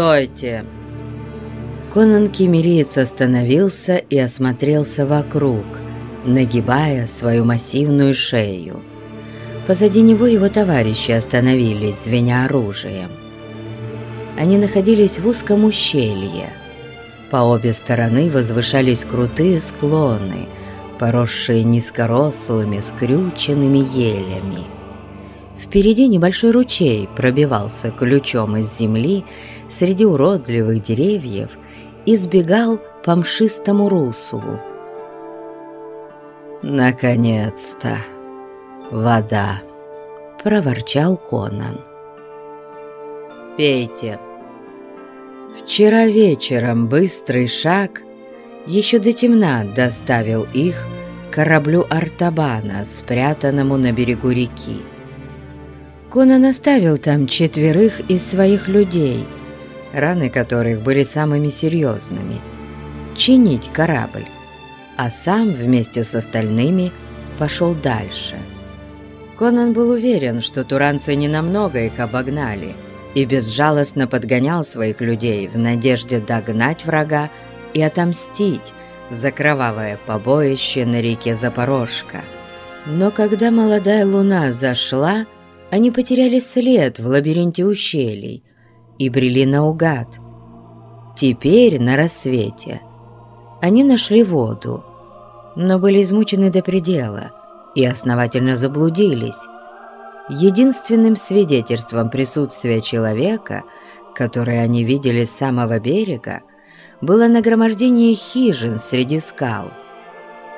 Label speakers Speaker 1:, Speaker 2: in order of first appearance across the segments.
Speaker 1: «Стойте!» Конан Кемериец остановился и осмотрелся вокруг, нагибая свою массивную шею. Позади него его товарищи остановились, звеня оружием. Они находились в узком ущелье. По обе стороны возвышались крутые склоны, поросшие низкорослыми, скрюченными елями. Впереди небольшой ручей пробивался ключом из земли среди уродливых деревьев и сбегал по мшистому руслу. «Наконец-то! Вода!» — проворчал Конан. «Пейте!» Вчера вечером быстрый шаг еще до темна доставил их к кораблю Артабана, спрятанному на берегу реки. Конан оставил там четверых из своих людей, раны которых были самыми серьезными, чинить корабль, а сам вместе с остальными пошел дальше. Конан был уверен, что туранцы ненамного их обогнали, и безжалостно подгонял своих людей в надежде догнать врага и отомстить за кровавое побоище на реке Запорожка. Но когда молодая луна зашла, они потеряли след в лабиринте ущелий и брели наугад. Теперь, на рассвете, они нашли воду, но были измучены до предела и основательно заблудились. Единственным свидетельством присутствия человека, которое они видели с самого берега, было нагромождение хижин среди скал.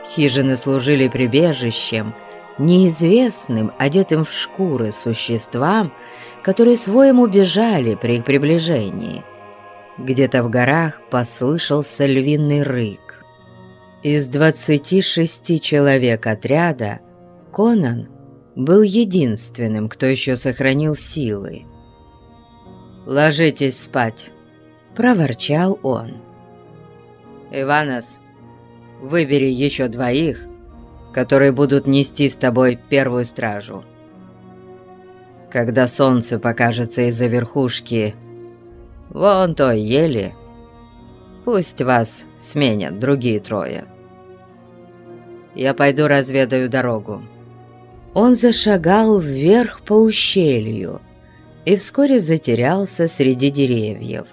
Speaker 1: Хижины служили прибежищем – неизвестным, одетым в шкуры существам, которые своим убежали при их приближении. Где-то в горах послышался львиный рык. Из двадцати шести человек отряда Конан был единственным, кто еще сохранил силы. «Ложитесь спать», — проворчал он. «Иванос, выбери еще двоих которые будут нести с тобой первую стражу. Когда солнце покажется из-за верхушки вон той ели, пусть вас сменят другие трое. Я пойду разведаю дорогу». Он зашагал вверх по ущелью и вскоре затерялся среди деревьев.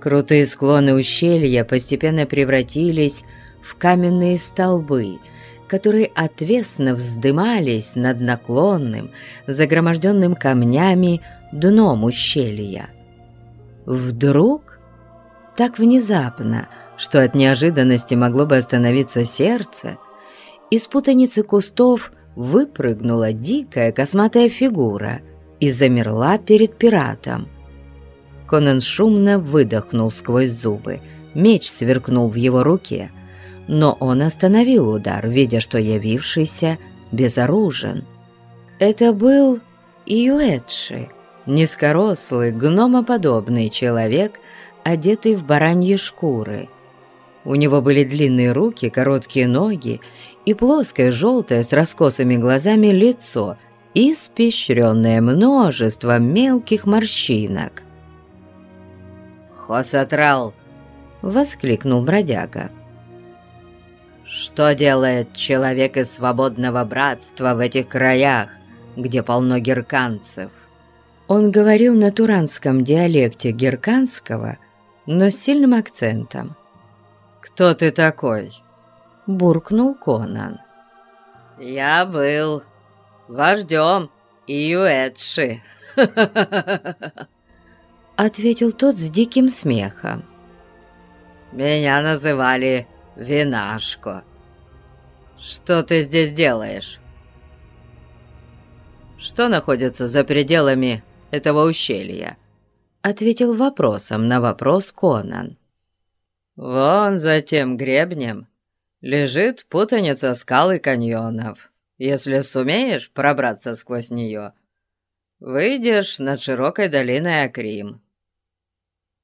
Speaker 1: Крутые склоны ущелья постепенно превратились в каменные столбы – которые отвесно вздымались над наклонным, загроможденным камнями дном ущелья. Вдруг, так внезапно, что от неожиданности могло бы остановиться сердце, из путаницы кустов выпрыгнула дикая косматая фигура и замерла перед пиратом. Конан шумно выдохнул сквозь зубы, меч сверкнул в его руке — но он остановил удар, видя, что явившийся безоружен. Это был Июэдши, низкорослый, гномоподобный человек, одетый в бараньи шкуры. У него были длинные руки, короткие ноги и плоское желтое с раскосыми глазами лицо, испещренное множеством мелких морщинок. «Хосатрал!» — воскликнул бродяга. Что делает человек из свободного братства в этих краях, где полно герканцев? Он говорил на туранском диалекте герканского, но с сильным акцентом. «Кто ты такой?» — буркнул Конан. «Я был вождем Июэтши», — ответил тот с диким смехом. «Меня называли «Винашко, что ты здесь делаешь?» «Что находится за пределами этого ущелья?» Ответил вопросом на вопрос Конан. «Вон за тем гребнем лежит путаница скал и каньонов. Если сумеешь пробраться сквозь нее, выйдешь над широкой долиной Акрим.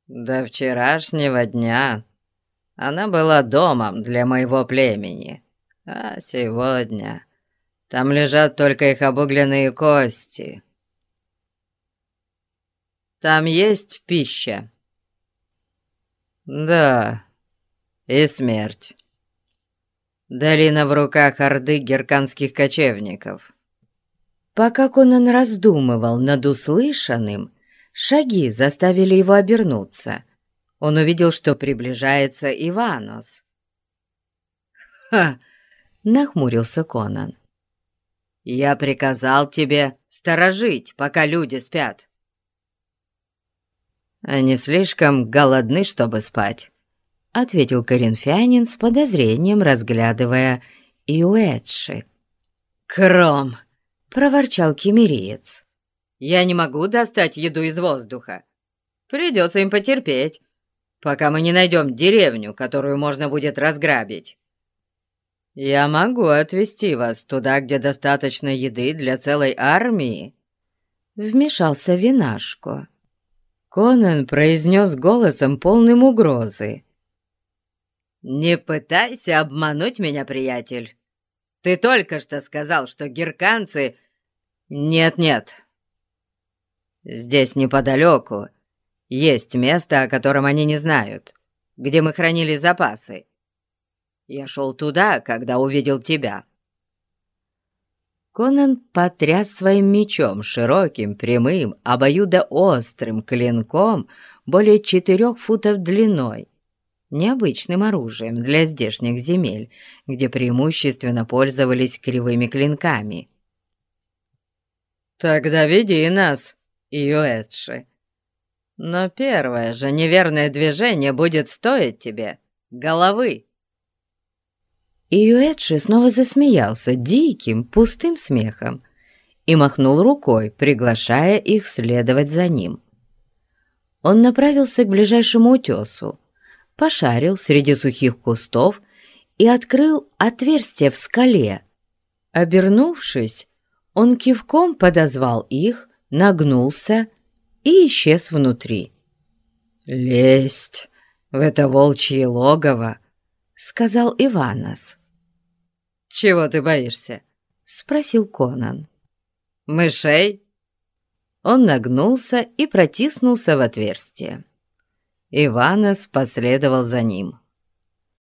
Speaker 1: До вчерашнего дня она была домом для моего племени. А сегодня там лежат только их обугленные кости. Там есть пища?» «Да, и смерть. Долина в руках орды герканских кочевников». Пока Конан раздумывал над услышанным, шаги заставили его обернуться. Он увидел, что приближается Иванос. «Ха!» — нахмурился Конан. «Я приказал тебе сторожить, пока люди спят». «Они слишком голодны, чтобы спать», — ответил коринфянин с подозрением, разглядывая Иуэдши. «Кром!» проворчал кемериец. «Я не могу достать еду из воздуха. Придется им потерпеть, пока мы не найдем деревню, которую можно будет разграбить. Я могу отвезти вас туда, где достаточно еды для целой армии», — вмешался Винашко. Конан произнес голосом полным угрозы. «Не пытайся обмануть меня, приятель. Ты только что сказал, что герканцы «Нет-нет. Здесь неподалеку есть место, о котором они не знают, где мы хранили запасы. Я шел туда, когда увидел тебя». Конан потряс своим мечом, широким, прямым, обоюдоострым клинком более четырех футов длиной, необычным оружием для здешних земель, где преимущественно пользовались кривыми клинками. «Тогда веди нас, Иоэдши. Но первое же неверное движение будет стоить тебе головы». Июэдши снова засмеялся диким, пустым смехом и махнул рукой, приглашая их следовать за ним. Он направился к ближайшему утесу, пошарил среди сухих кустов и открыл отверстие в скале. Обернувшись, он кивком подозвал их, нагнулся и исчез внутри. «Лезть в это волчье логово», — сказал Иванос. «Чего ты боишься?» — спросил Конан. «Мышей?» Он нагнулся и протиснулся в отверстие. Иванос последовал за ним.